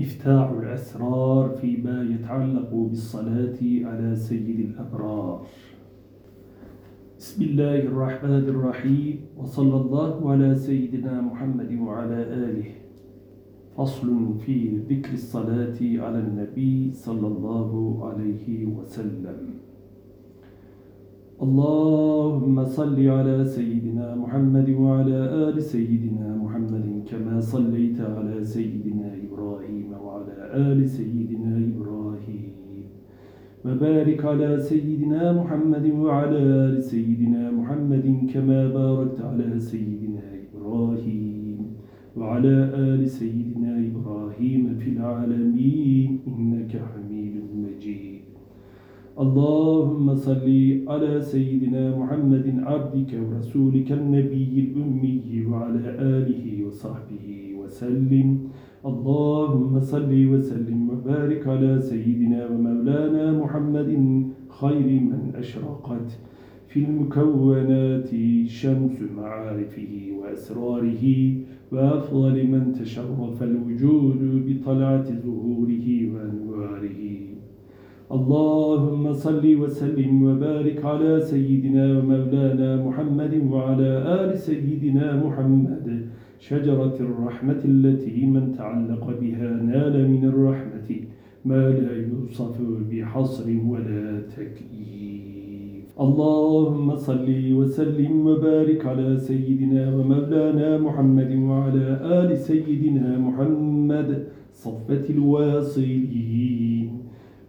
مفتاح الأسرار فيما يتعلق بالصلاة على سيد الأبرار. بسم الله الرحمن الرحيم. وصلى الله على سيدنا محمد وعلى آله. فصل في ذكر الصلاة على النبي صلى الله عليه وسلم. اللهم صل على سيدنا محمد وعلى آل سيدنا محمد كما صليت على سيدنا آل سيدنا إبراهيم. وبارك على سيدنا محمد وعلى آل سيدنا محمد كما باركت على سيدنا إبراهيم وعلى آل سيدنا إبراهيم في العالمين إنك حميد مجيد. اللهم صل على سيدنا محمد عبدك ورسولك النبي الأمي وعلى آله وصحبه وسلم. اللهم صل وسلم وبارك على سيدنا ومولانا محمد خير من أشرقت في المكونات شمس معارفه وأسراره وأفضل من تشرف الوجود بطلعة ظهوره وأنواره. اللهم صل وسلم وبارك على سيدنا ومولانا محمد وعلى آل سيدنا محمد. شجرة الرحمة التي من تعلق بها نال من الرحمة ما لا يوصف بحصر ولا تكييف. اللهم صل وسلم وبارك على سيدنا ومولانا محمد وعلى آل سيدنا محمد صفة الواصلين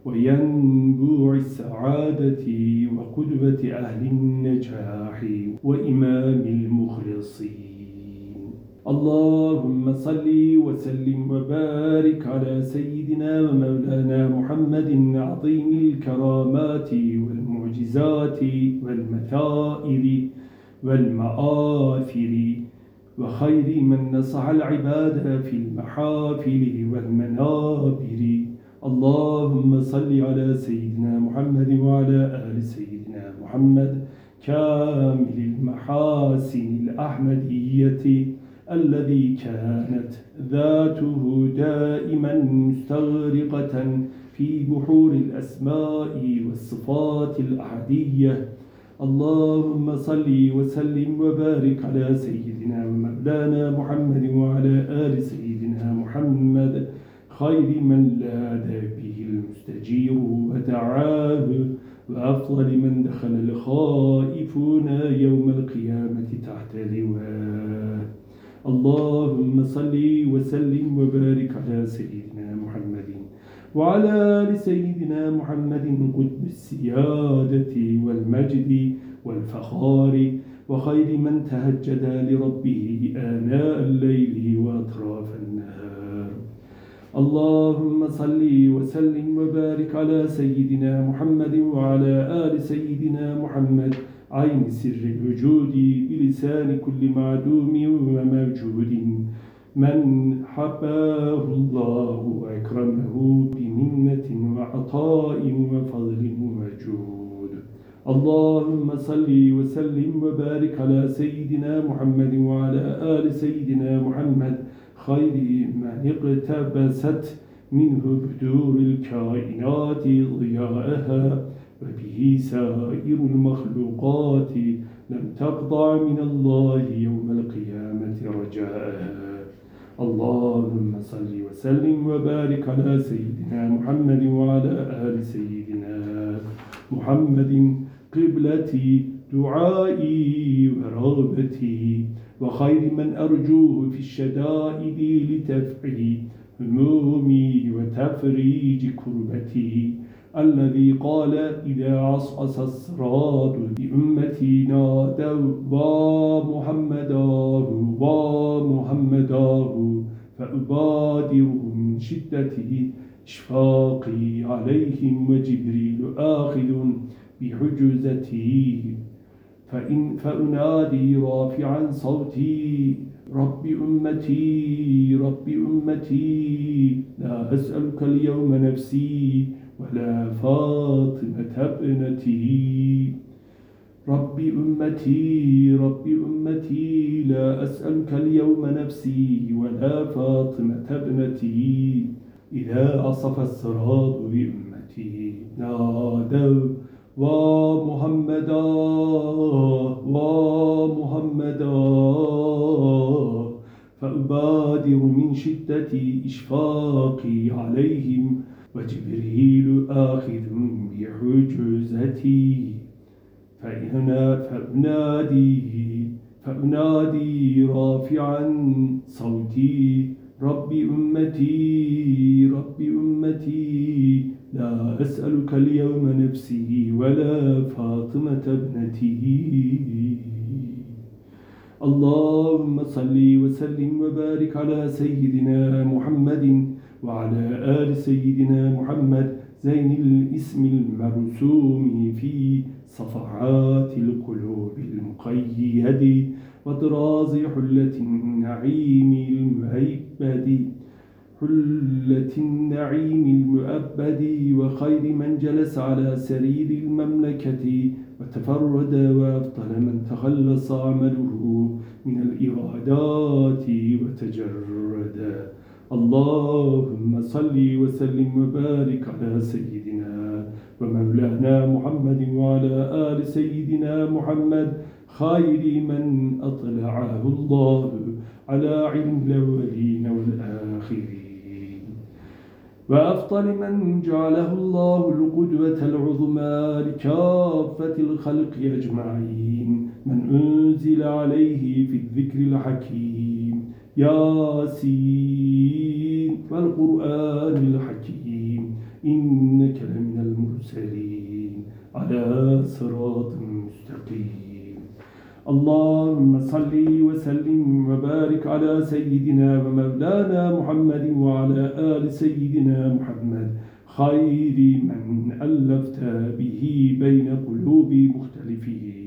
وينبوع السعادة وقدوة أهل النجاح وإمام المخلصين. اللهم صل وسلم وبارك على سيدنا ومولانا محمد عظيم الكرامات والمعجزات والمثائر والمآثر وخير من نصح العباد في المحافل والمنابر. اللهم صل على سيدنا محمد وعلى آل سيدنا محمد كامل المحاسن الأحمدية. الذي كانت ذاته دائما مستغرقة في بحور الأسماء والصفات الأحدية. اللهم صل وسلم وبارك على سيدنا ومولانا محمد وعلى آل سيدنا محمد خير من لاذ به المستجير ودعاه وأفضل من دخل الخائفون يوم القيامة تحت لواه اللهم صل وسلم وبارك على سيدنا محمد وعلى آل سيدنا محمد قطب السيادة والمجد والفخار وخير من تهجد لربه آناء الليل وأطراف النهار. اللهم صل وسلم وبارك على سيدنا محمد وعلى آل سيدنا محمد عين سر الوجود بلسان كل معدوم وموجود. من حباه الله وأكرمه بمنة وعطاء وفضل وجود اللهم صل وسلم وبارك على سيدنا محمد وعلى آل سيدنا محمد خير من اقتبست منه بدور الكائنات ضياءها. وبه سائر المخلوقات لم تقطع من الله يوم القيامة رجاءها اللهم صل وسلم وبارك على سيدنا محمد وعلى آل سيدنا محمد قبلتي دعائي ورغبتي وخير من أرجوه في الشدائد لتفعي همومي وتفريج كربتي. الذي قال إذا عصعص الصراط بأمتي نادوا ومحمداه ومحمداه فأبادر من شدة إشفاقي عليهم وجبريل آخذ بحجزتي فإن فأنادي رافعا صوتي رب أمتي رب أمتي لا أسألك اليوم نفسي ولا فاطمة ابنتي. رب أمتي رب أمتي لا أسألك اليوم نفسي ولا فاطمة ابنتي. إذا عصف الصراط بأمتي نادوا ومحمدا ومحمدا فأبادر من شدة إشفاقي عليهم وجبريل آخذ بحجزتي فإنا فأنادي فأنادي رافعا صوتي رب أمتي رب أمتي لا أسألك اليوم نفسي ولا فاطمة ابنتي. اللهم صل وسلم وبارك على سيدنا محمد وعلى آل سيدنا محمد زين الاسم المرسوم في صفحات القلوب المقيد وطراز حلة النعيم المهيبد. حلة النعيم المؤبد وخير من جلس على سرير المملكة وتفرد وأفضل من تخلص عمله من الإرادات وتجرد. اللهم صل وسلم وبارك على سيدنا ومولانا محمد وعلى آل سيدنا محمد خير من أطلعه الله على علم الأولين والآخرين. وأفضل من جعله الله القدوة العظمى لكافة الخلق أجمعين. من أنزل عليه في الذكر الحكيم ياسين والقرآن الحكيم إنك لمن المرسلين على صراط مستقيم. اللهم صل وسلم وبارك على سيدنا ومولانا محمد وعلى آل سيدنا محمد. خير من ألفت به بين قلوب مختلفين.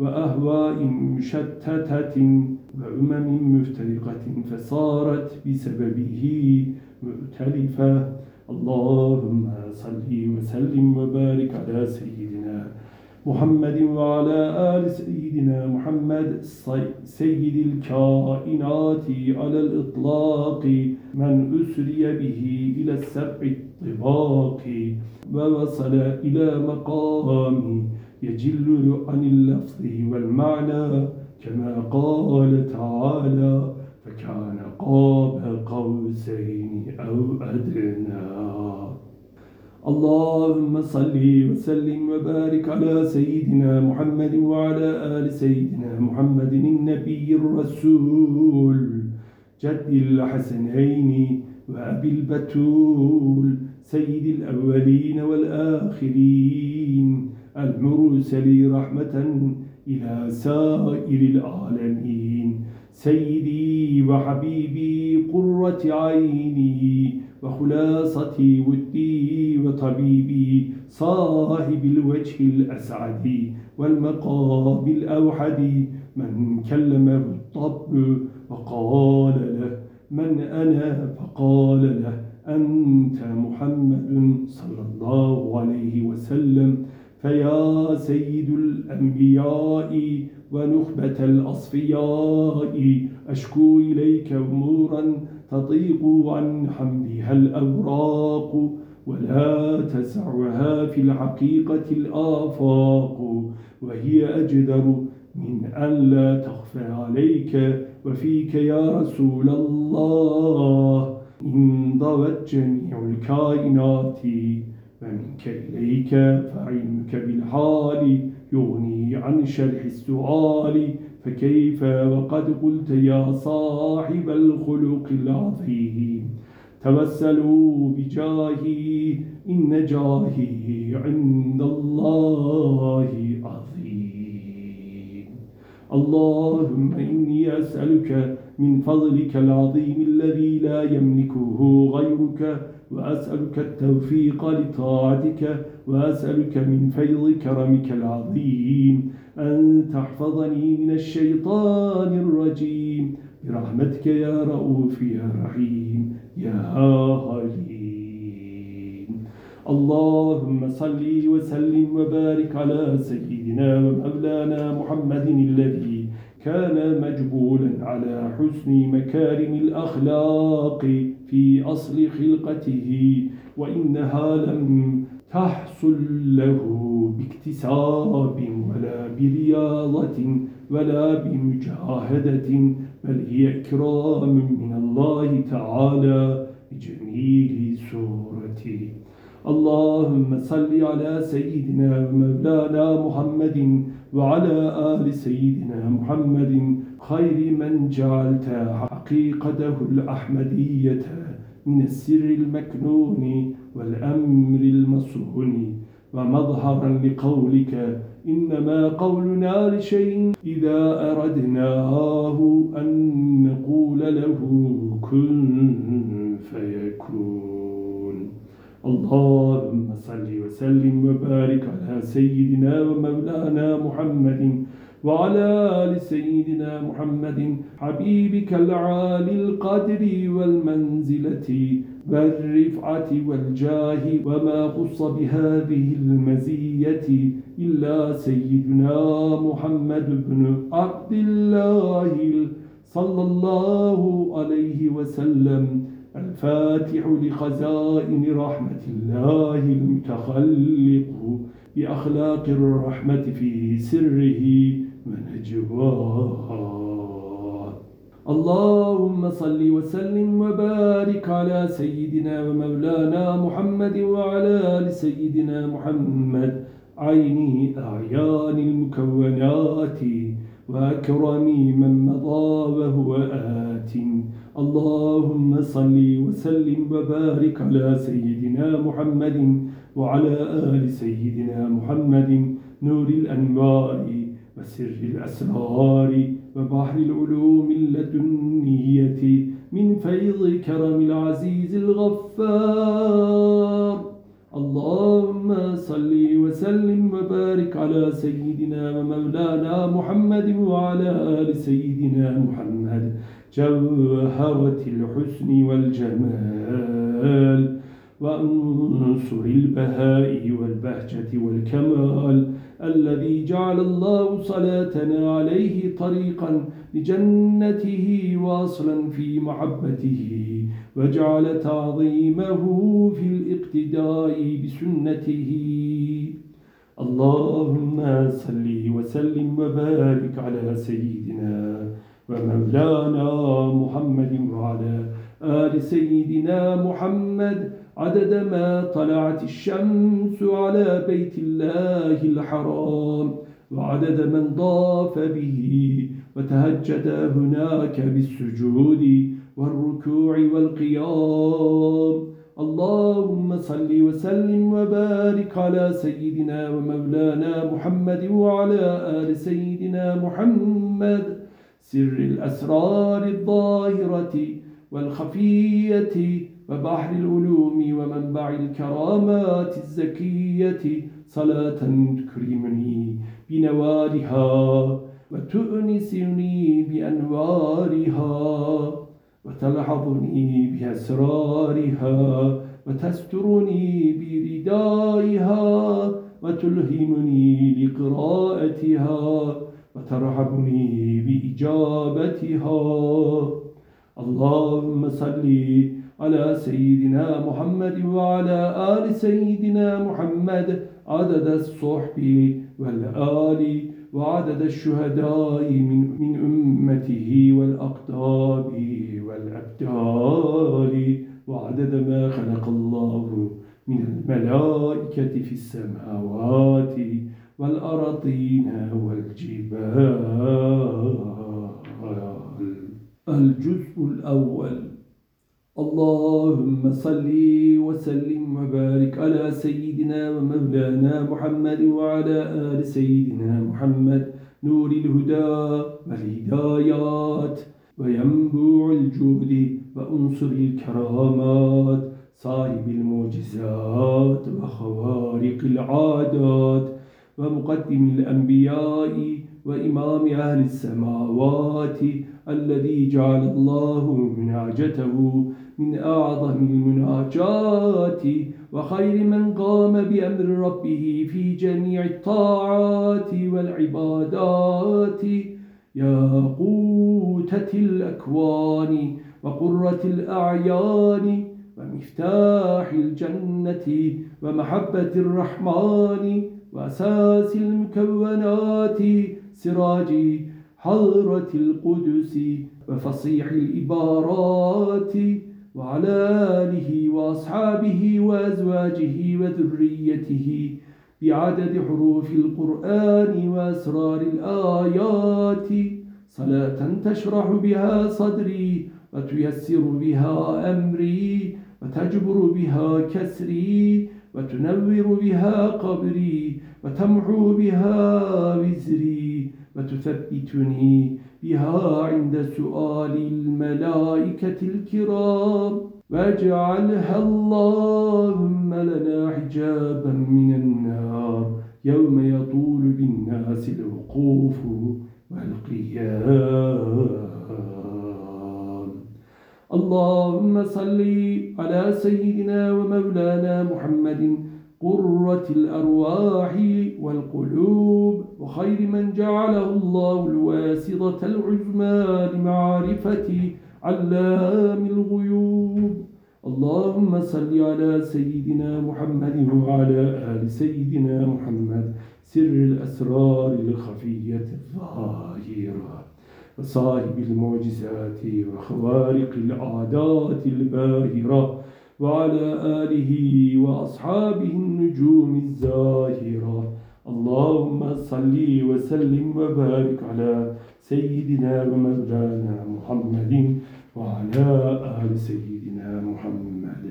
وأهواء مشتتة وأمم مفترقة فصارت بسببه مؤتلفة. اللهم صل وسلم وبارك على سيدنا محمد وعلى آل سيدنا محمد. سيد الكائنات على الإطلاق من أسري به إلى السبع الطباق. ووصل إلى مقام يجل عن اللفظ والمعنى كما قال تعالى فكان قاب قوسين أو أدنى. اللهم صل وسلم وبارك على سيدنا محمد وعلى آل سيدنا محمد النبي الرسول جد الحسنين وأبي البتول سيد الأولين والآخرين. المرسل رحمة إلى سائر العالمين. سيدي وحبيبي قرة عيني وخلاصتي ودي وطبيبي صاحب الوجه الأسعد والمقام الأوحد. من كلمه الطب وقال له من أنا فقال له أنت محمد صلى الله عليه وسلم. فيا سيد الأنبياء ونخبة الأصفياء أشكو إليك أمورا تضيق عن حملها الأوراق ولا تسعها في الحقيقة الآفاق وهي أجدر من أن لا تخفى عليك وفيك يا رسول الله إن ضوت جميع الكائنات. ومنك إليك فعلمك بالحال يغني عن شرح السؤال فكيف وقد قلت يا صاحب الخلق العظيم؟ توسلوا بجاهي إن جاهي عند الله عظيم. اللهم إني أسألك من فضلك العظيم الذي لا يملكه غيرك وأسألك التوفيق لطاعتك وأسألك من فيض كرمك العظيم أن تحفظني من الشيطان الرجيم. برحمتك يا رؤوف يا رحيم يا حليم. اللهم صل وسلم وبارك على سيدنا ومولانا محمد الذي كان مجبولا على حسن مكارم الأخلاق في أصل خلقته وإنها لم تحصل له باكتساب ولا برياضة ولا بمجاهدة بل هي إكرام من الله تعالى بجميل سورته اللهم صل على سيدنا ومولانا محمد وعلى آل سيدنا محمد خير من جعلت حقيقته الأحمدية من السر المكنون والأمر المصون ومظهرا لقولك إنما قولنا لشيء إذا أردناه أن نقول له كن فيكون. اللهم صل وسلم وبارك على سيدنا ومولانا محمد وعلى آل سيدنا محمد حبيبك العالي القدر والمنزلة والرفعة والجاه وما خص بهذه المزية إلا سيدنا محمد بن عبد الله صلى الله عليه وسلم. الفاتح لخزائن رحمة الله المتخلق بأخلاق الرحمة في سره ونجواه. اللهم صل وسلم وبارك على سيدنا ومولانا محمد وعلى آل سيدنا محمد. عينه أعيان المكونات وأكرم من مضى وهو آت. اللهم صل وسلم وبارك على سيدنا محمد وعلى آل سيدنا محمد. نور الأنوار وسر الأسرار وبحر العلوم اللدنية من فيض كرم العزيز الغفار. اللهم صل وسلم وبارك على سيدنا ومولانا محمد وعلى آل سيدنا محمد. جوهرة الحسن والجمال وأنصر البهاء والبهجة والكمال الذي جعل الله صلاتنا عليه طريقا لجنته واصلا في محبته وجعل تعظيمه في الاقتداء بسنته. اللهم صل وسلم وبارك على سيدنا ومولانا محمد وعلى آل سيدنا محمد عدد ما طلعت الشمس على بيت الله الحرام وعدد من ضاف به وتهجد هناك بالسجود والركوع والقيام. اللهم صل وسلم وبارك على سيدنا ومولانا محمد وعلى آل سيدنا محمد. سر الأسرار الظاهرة والخفية وبحر العلوم ومنبع الكرامات الزكية. صلاة تكرمني بنوالها وتؤنسني بأنوارها وتلحظني بأسرارها وتسترني بردائها وتلهمني لقراءتها. وترحبني بإجابتها. اللهم صلِّ على سيدنا محمد وعلى آل سيدنا محمد. عدد الصحب والآل وعدد الشهداء من, من أمته والأقطاب والأبدال. وعدد ما خلق الله من الملائكة في السماوات والأرضين والجبال. الجزء الأول. اللهم صل وسلم وبارك على سيدنا ومولانا محمد وعلى آل سيدنا محمد. نور الهدى والهدايات وينبوع الجود وأنصر الكرامات. صاحب المعجزات وخوارق العادات ومقدم الأنبياء وإمام أهل السماوات الذي جعل الله مناجته من أعظم المناجات وخير من قام بأمر ربه في جميع الطاعات والعبادات. يا قوتة الأكوان وقرة الأعيان ومفتاح الجنة ومحبة الرحمن. وأساس المكونات سراج حضرة القدس وفصيح الإبارات وعلى آله وأصحابه وأزواجه وذريته بعدد حروف القرآن وأسرار الآيات. صلاة تشرح بها صدري وتيسر بها أمري وتجبر بها كسري وتنور بها قبري وتمحو بها وزري وتثبتني بها عند سؤال الملائكة الكرام. واجعلها اللهم لنا حجابا من النار يوم يطول بالناس الوقوف والقيام. اللهم صل على سيدنا ومولانا محمد قرة الأرواح والقلوب وخير من جعله الله الواسطة العزمى لمعرفة علام الغيوب. اللهم صل على سيدنا محمد وعلى آل سيدنا محمد. سر الأسرار الخفية الظاهرة. وصاحب المعجزات وخوارق العادات الباهرة وعلى آله وأصحابه النجوم الزاهرة. اللهم صل وسلم وبارك على سيدنا ومولانا محمد وعلى آل سيدنا محمد.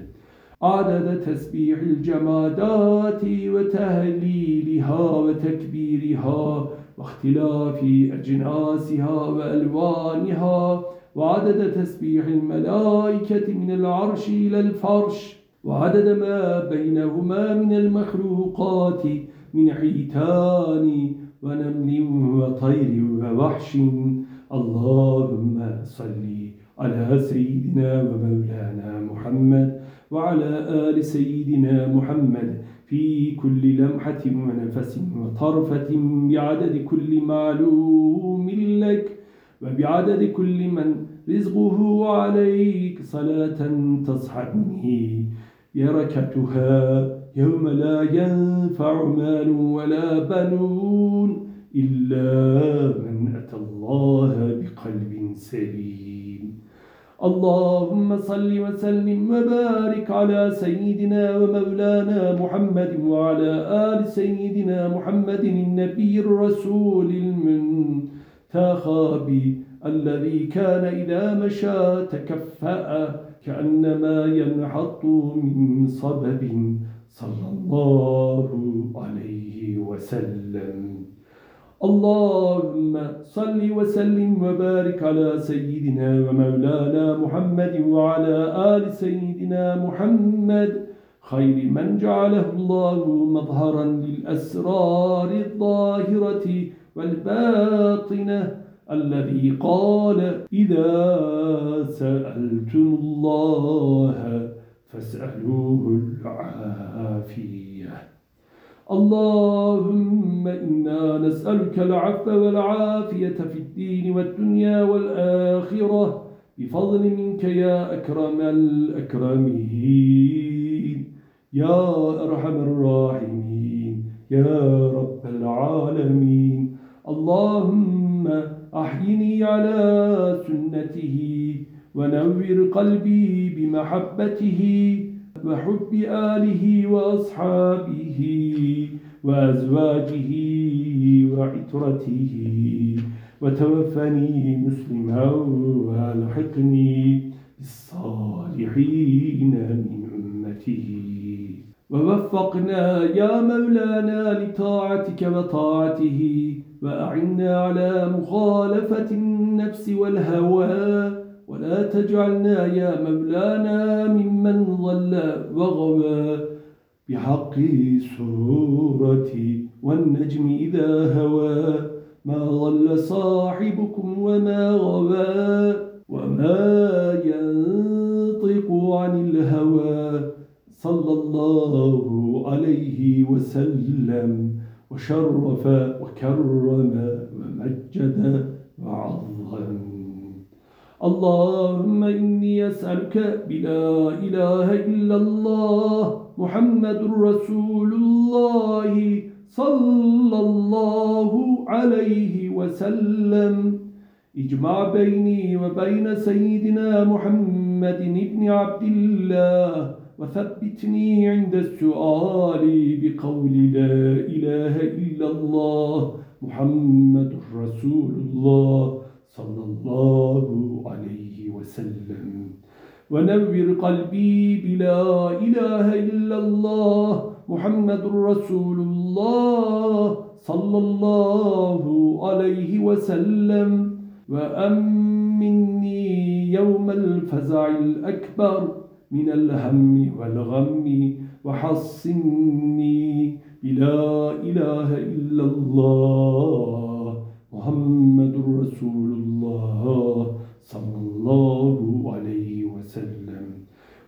عدد تسبيح الجمادات وتهليلها وتكبيرها واختلاف أجناسها وألوانها وعدد تسبيح الملائكة من العرش إلى الفرش وعدد ما بينهما من المخلوقات من حيتان ونمل وطير ووحش. اللهم صل على سيدنا ومولانا محمد وعلى آل سيدنا محمد في كل لمحة ونفس وطرفة بعدد كل معلوم لك وبعدد كل من رزقه عليك صلاة تصحبني. بركتها يوم لا ينفع مال ولا بنون إلا من أتى الله بقلب سليم. اللهم صل وسلم وبارك على سيدنا ومولانا محمد وعلى آل سيدنا محمد النبي الرسول المنتخب الذي كان إذا مشى تكفأ كأنما ينحط من صبب. صلى الله عليه وسلم. اللهم صل وسلم وبارك على سيدنا ومولانا محمد وعلى آل سيدنا محمد خير من جعله الله مظهرا للأسرار الظاهرة والباطنة الذي قال إذا سألتم الله فاسألوه العافية. اللهم إنا نسألك العفو والعافية في الدين والدنيا والآخرة بفضل منك يا أكرم الأكرمين يا أرحم الراحمين يا رب العالمين. اللهم أحيني على سنته ونور قلبي بمحبته وحب آله وأصحابه وأزواجه وعترته. وتوفني مسلما وألحقني بالصالحين من أمته. ووفقنا يا مولانا لطاعتك وطاعته وأعنا على مخالفة النفس والهوى ولا تجعلنا يا مولانا ممن ضل وغوى بحق سورتي والنجم إذا هوى ما ضل صاحبكم وما غوى وما ينطق عن الهوى صلى الله عليه وسلم وشرف وكرم ومجد وعظم. اللهم إني أسألك بلا إله إلا الله محمد رسول الله صلى الله عليه وسلم. اجمع بيني وبين سيدنا محمد بن عبد الله وثبتني عند السؤال بقول لا إله إلا الله محمد رسول الله. صلى الله عليه وسلم. ونور قلبي بلا إله إلا الله محمد رسول الله صلى الله عليه وسلم. وأمني يوم الفزع الأكبر من الهم والغم. وحصني بلا إله إلا الله. محمد رسول الله صلى الله عليه وسلم.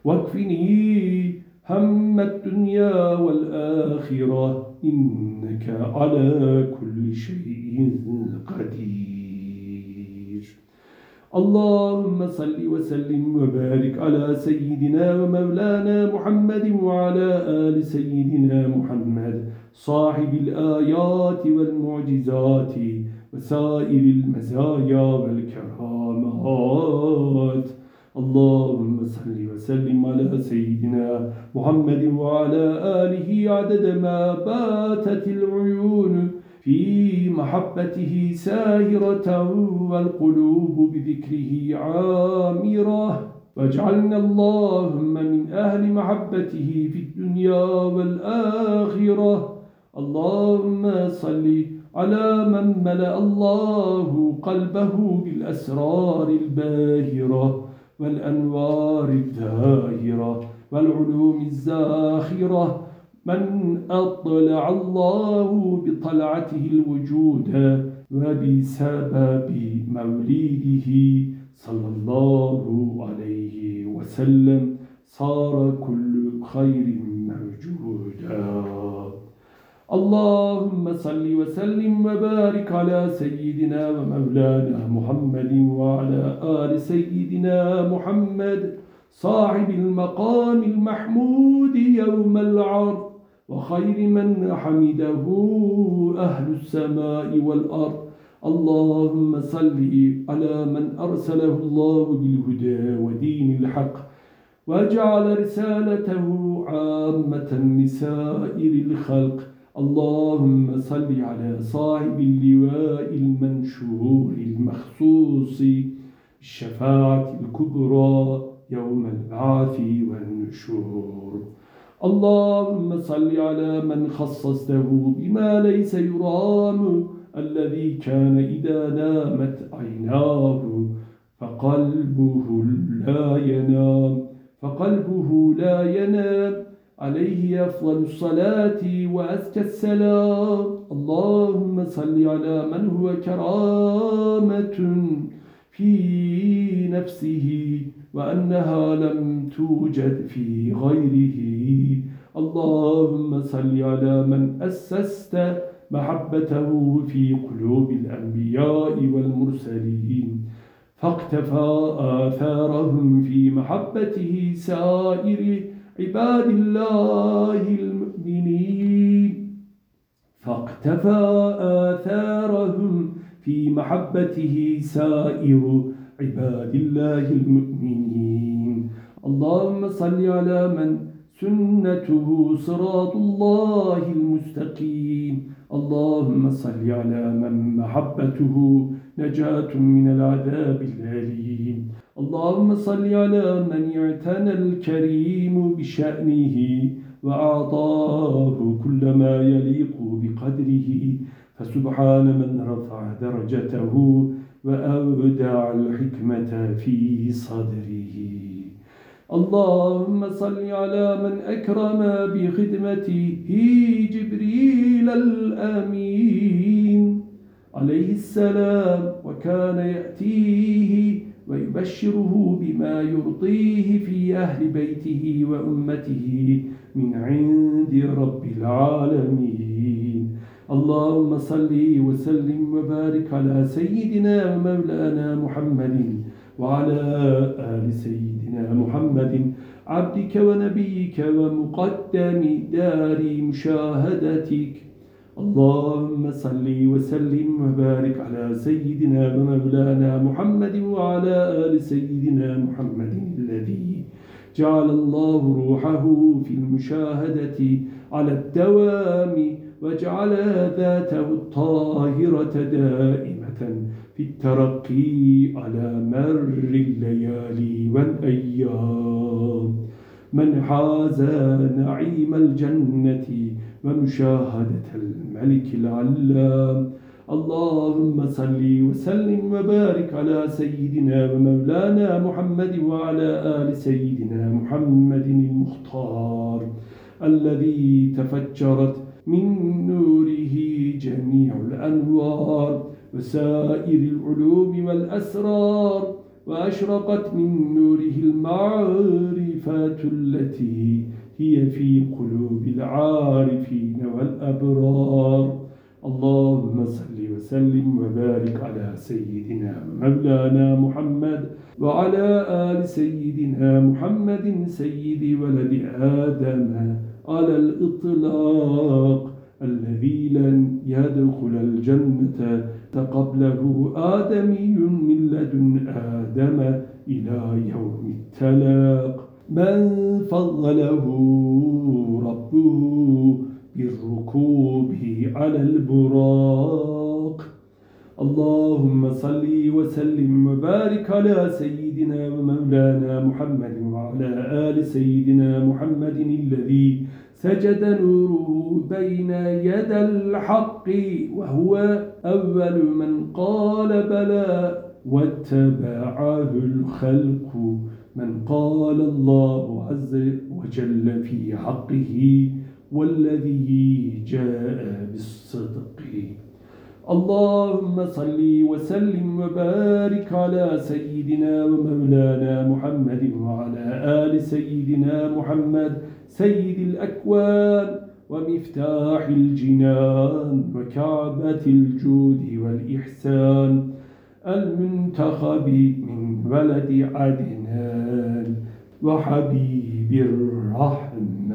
واكفني هم الدنيا والآخرة إنك على كل شيء قدير. اللهم صل وسلم وبارك على سيدنا ومولانا محمد وعلى آل سيدنا محمد صاحب الآيات والمعجزات. وسائر المزايا والكرامات. اللهم صل وسلم على سيدنا محمد وعلى آله عدد ما باتت العيون في محبته ساهرة والقلوب بذكره عامرة. واجعلنا اللهم من أهل محبته في الدنيا والآخرة. اللهم صل على من ملأ الله قلبه بالأسرار الباهرة والأنوار الدائرة والعلوم الزاخرة. من أطلع الله بطلعته الوجود وبسبب موليده صلى الله عليه وسلم صار كل خير موجودا. اللهم صل وسلم وبارك على سيدنا ومولانا محمد وعلى آل سيدنا محمد صاحب المقام المحمود يوم العرض وخير من حمده أهل السماء والأرض. اللهم صل على من أرسله الله بالهدى ودين الحق وجعل رسالته عامة لسائر الخلق. اللهم صل على صاحب اللواء المنشور المخصوص الشفاعة الكبرى يوم البعث والنشور. اللهم صل على من خصصته بما ليس يرام الذي كان إذا نامت عيناه فقلبه لا ينام فقلبه لا ينام. عليه أفضل الصلاة وأزكى السلام. اللهم صل على من هو كرامة في نفسه وأنها لم توجد في غيره. اللهم صل على من أسست محبته في قلوب الأنبياء والمرسلين. فاقتفى آثارهم في محبته سائر عباد الله المؤمنين. فاقتفى آثارهم في محبته سائر عباد الله المؤمنين. اللهم صل على من سنته صراط الله المستقيم. اللهم صل على من محبته نجاة من العذاب الأليم. اللهم صل على من اعتنى الكريم بشأنه وأعطاه كل ما يليق بقدره. فسبحان من رفع درجته وأودع الحكمة في صدره. اللهم صل على من أكرم بخدمته جبريل الأمين. عليه السلام وكان يأتيه ويبشره بما يرضيه في أهل بيته وأمته من عند رب العالمين. اللهم صل وسلم وبارك على سيدنا ومولانا محمد وعلى آل سيدنا محمد عبدك ونبيك ومقدم دار مشاهدتك. اللهم صل وسلم وبارك على سيدنا ومولانا محمد وعلى آل سيدنا محمد الذي جعل الله روحه في المشاهدة على الدوام وجعل ذاته الطاهرة دائمة في الترقي على مر الليالي والأيام. من حاز نعيم الجنة ومشاهدة الملك العلام. اللهم صل وسلم وبارك على سيدنا ومولانا محمد وعلى آل سيدنا محمد المختار الذي تفجرت من نوره جميع الأنوار وسائر العلوم والأسرار. وأشرقت من نوره المعرفات التي هي في قلوب العارفين والأبرار. اللهم صل وسلم وبارك على سيدنا مولانا محمد وعلى آل سيدنا محمد سيد ولد آدم على الإطلاق. الذي لن يدخل الجنة قبله آدمي من لدن آدم إلى يوم التلاق. من فضله ربه بالركوب على البراق اللهم صل وسلم وبارك على سيدنا ومولانا محمد وعلى آل سيدنا محمد الذي سجد نوره بين يد الحق وهو أول من قال بلى واتبعه الخلق من قال الله عز وجل في حقه والذي جاء بالصدق. اللهم صل وسلم وبارك على سيدنا ومولانا محمد وعلى آل سيدنا محمد سيد الأكوان ومفتاح الجنان وكعبة الجود والإحسان المنتخب من ولد عدنان وحبيب الرحمن.